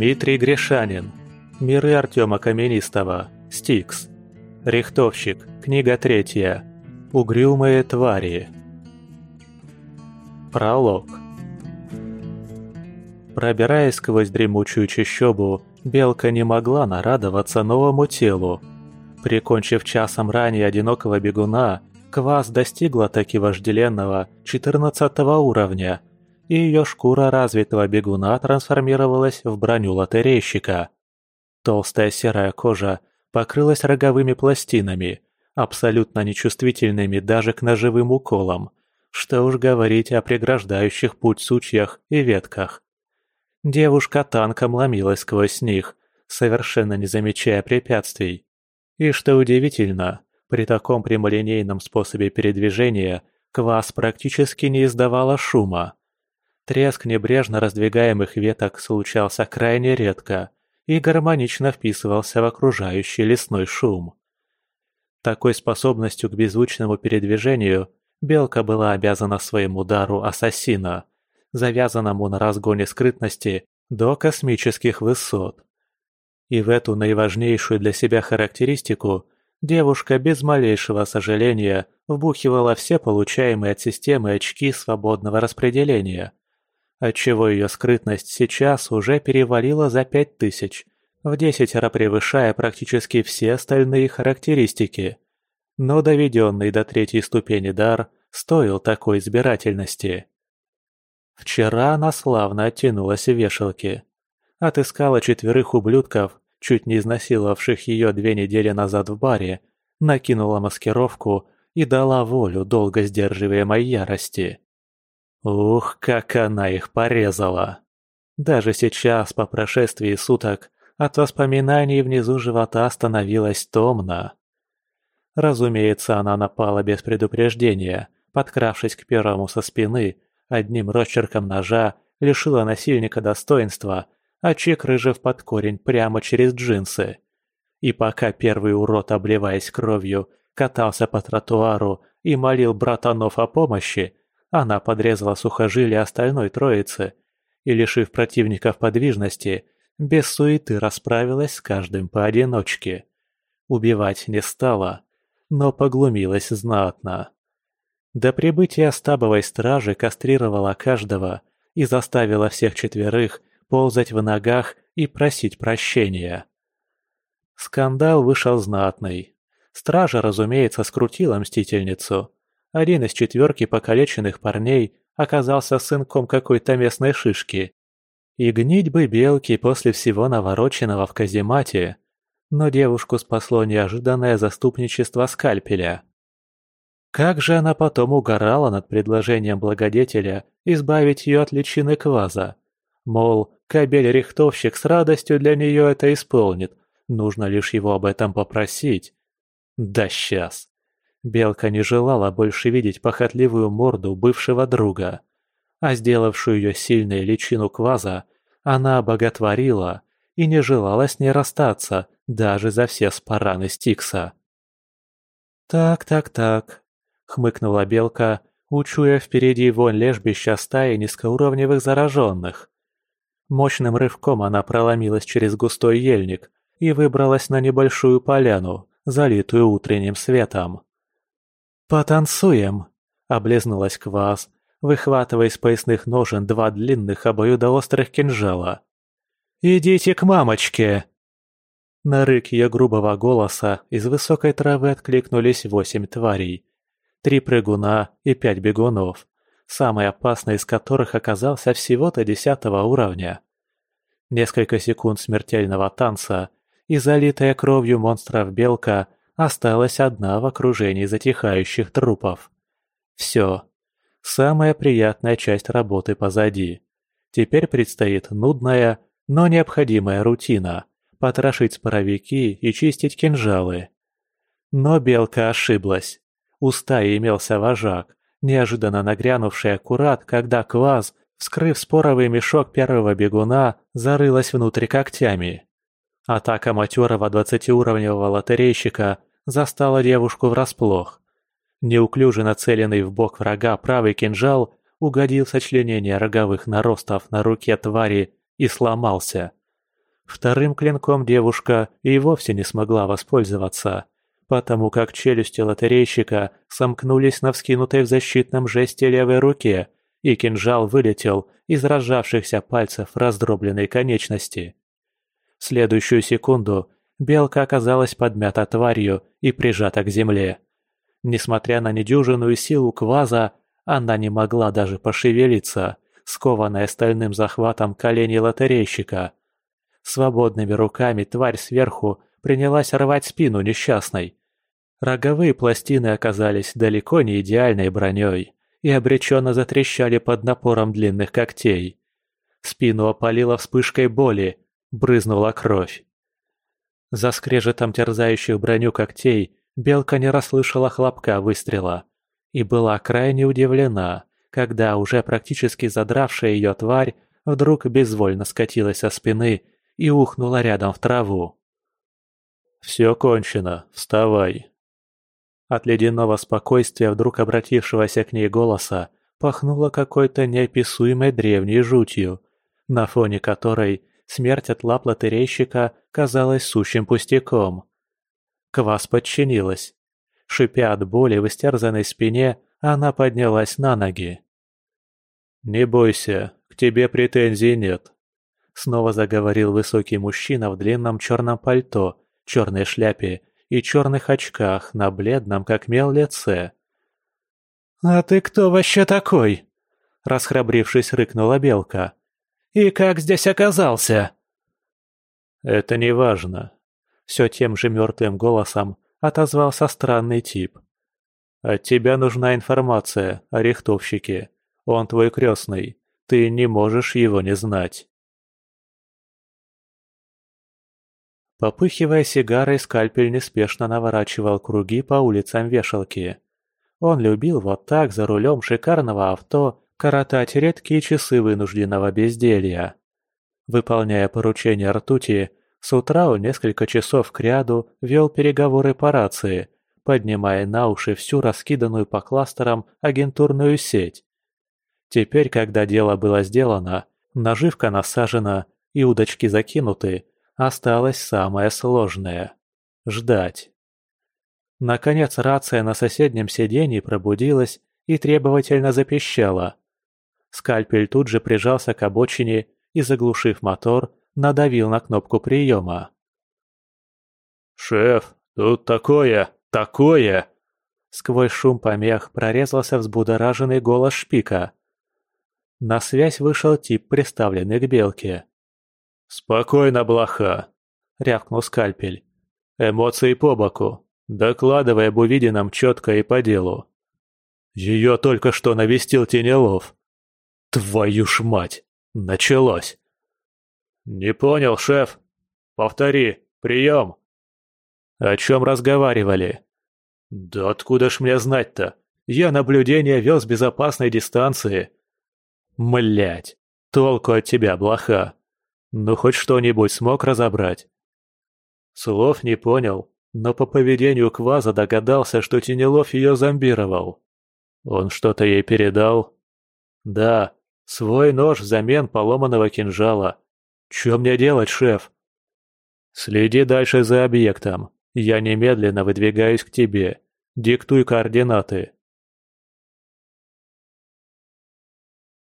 Дмитрий Гришанин. Миры Артема Каменистого. Стикс. Рихтовщик. Книга третья. Угрюмые твари. Пролог. Пробираясь сквозь дремучую чащобу, Белка не могла нарадоваться новому телу. Прикончив часом ранее одинокого бегуна, Квас достигла таки вожделенного 14 уровня, и ее шкура развитого бегуна трансформировалась в броню лотерейщика. Толстая серая кожа покрылась роговыми пластинами, абсолютно нечувствительными даже к ножевым уколам, что уж говорить о преграждающих путь сучьях и ветках. Девушка танком ломилась сквозь них, совершенно не замечая препятствий. И что удивительно, при таком прямолинейном способе передвижения квас практически не издавала шума. Треск небрежно раздвигаемых веток случался крайне редко и гармонично вписывался в окружающий лесной шум. Такой способностью к беззвучному передвижению Белка была обязана своему удару ассасина, завязанному на разгоне скрытности до космических высот. И в эту наиважнейшую для себя характеристику Девушка без малейшего сожаления вбухивала все получаемые от системы очки свободного распределения, отчего ее скрытность сейчас уже перевалила за пять тысяч, в десятеро превышая практически все остальные характеристики. Но доведенный до третьей ступени дар стоил такой избирательности. Вчера она славно оттянулась в вешалке. Отыскала четверых ублюдков, чуть не изнасиловавших ее две недели назад в баре, накинула маскировку и дала волю долго сдерживаемой ярости. Ух, как она их порезала! Даже сейчас, по прошествии суток, от воспоминаний внизу живота становилось томно. Разумеется, она напала без предупреждения, подкравшись к первому со спины, одним росчерком ножа лишила насильника достоинства – а чек рыжев под корень прямо через джинсы. И пока первый урод, обливаясь кровью, катался по тротуару и молил братанов о помощи, она подрезала сухожилия остальной троицы и, лишив противников подвижности, без суеты расправилась с каждым поодиночке. Убивать не стала, но поглумилась знатно. До прибытия стабовой стражи кастрировала каждого и заставила всех четверых ползать в ногах и просить прощения. Скандал вышел знатный. Стража, разумеется, скрутила мстительницу. Один из четверки покалеченных парней оказался сынком какой-то местной шишки. И гнить бы белки после всего навороченного в каземате. Но девушку спасло неожиданное заступничество скальпеля. Как же она потом угорала над предложением благодетеля избавить ее от личины кваза. Мол, кабель-рихтовщик с радостью для нее это исполнит, нужно лишь его об этом попросить. Да сейчас. Белка не желала больше видеть похотливую морду бывшего друга, а сделавшую ее сильной личину кваза она обоготворила и не желала с ней расстаться даже за все спараны Стикса. «Так, так, так», — хмыкнула Белка, учуя впереди вонь лежбища стаи низкоуровневых зараженных. Мощным рывком она проломилась через густой ельник и выбралась на небольшую поляну, залитую утренним светом. «Потанцуем!» – облизнулась Квас, выхватывая из поясных ножен два длинных обоюдоострых кинжала. «Идите к мамочке!» На рык ее грубого голоса из высокой травы откликнулись восемь тварей. Три прыгуна и пять бегунов самый опасный из которых оказался всего-то десятого уровня. Несколько секунд смертельного танца, и залитая кровью монстров белка осталась одна в окружении затихающих трупов. Все. Самая приятная часть работы позади. Теперь предстоит нудная, но необходимая рутина – потрошить споровики и чистить кинжалы. Но белка ошиблась. У стаи имелся вожак, неожиданно нагрянувший аккурат, когда Кваз, вскрыв споровый мешок первого бегуна, зарылась внутрь когтями. Атака матерого двадцатиуровневого лотерейщика застала девушку врасплох. Неуклюже нацеленный в бок врага правый кинжал угодил в сочленение роговых наростов на руке твари и сломался. Вторым клинком девушка и вовсе не смогла воспользоваться, потому как челюсти лотерейщика сомкнулись на вскинутой в защитном жесте левой руке, и кинжал вылетел из разжавшихся пальцев раздробленной конечности. В следующую секунду белка оказалась подмята тварью и прижата к земле. Несмотря на недюжинную силу кваза, она не могла даже пошевелиться, скованная стальным захватом коленей лотерейщика. Свободными руками тварь сверху принялась рвать спину несчастной. Роговые пластины оказались далеко не идеальной броней и обреченно затрещали под напором длинных когтей. Спину опалило вспышкой боли, брызнула кровь. За скрежетом терзающих броню когтей белка не расслышала хлопка выстрела и была крайне удивлена, когда уже практически задравшая ее тварь вдруг безвольно скатилась со спины и ухнула рядом в траву. «Все кончено, вставай!» От ледяного спокойствия вдруг обратившегося к ней голоса пахнуло какой-то неописуемой древней жутью, на фоне которой смерть от лап лотерейщика казалась сущим пустяком. Квас подчинилась. Шипя от боли в истерзанной спине, она поднялась на ноги. «Не бойся, к тебе претензий нет», — снова заговорил высокий мужчина в длинном черном пальто, черной шляпе и черных очках на бледном, как мел, лице. «А ты кто вообще такой?» — расхрабрившись, рыкнула белка. «И как здесь оказался?» «Это не важно», — все тем же мертвым голосом отозвался странный тип. «От тебя нужна информация о рихтовщике. Он твой крестный. Ты не можешь его не знать». Попыхивая сигарой, скальпель неспешно наворачивал круги по улицам вешалки. Он любил вот так за рулем шикарного авто коротать редкие часы вынужденного безделья. Выполняя поручения ртути, с утра он несколько часов кряду вел переговоры по рации, поднимая на уши всю раскиданную по кластерам агентурную сеть. Теперь, когда дело было сделано, наживка насажена и удочки закинуты, осталось самое сложное – ждать. Наконец рация на соседнем сиденье пробудилась и требовательно запищала. Скальпель тут же прижался к обочине и, заглушив мотор, надавил на кнопку приема. «Шеф, тут такое, такое!» Сквозь шум помех прорезался взбудораженный голос шпика. На связь вышел тип, приставленный к белке. «Спокойно, блоха!» — рявкнул скальпель. «Эмоции по боку. Докладывай об увиденном четко и по делу. Ее только что навестил Тенелов. Твою ж мать! Началось!» «Не понял, шеф. Повтори. Прием!» «О чем разговаривали?» «Да откуда ж мне знать-то? Я наблюдение вел с безопасной дистанции». «Млять! Толку от тебя, блоха!» Ну, хоть что-нибудь смог разобрать? Слов не понял, но по поведению Кваза догадался, что Тенелов ее зомбировал. Он что-то ей передал? Да, свой нож взамен поломанного кинжала. Че мне делать, шеф? Следи дальше за объектом. Я немедленно выдвигаюсь к тебе. Диктуй координаты.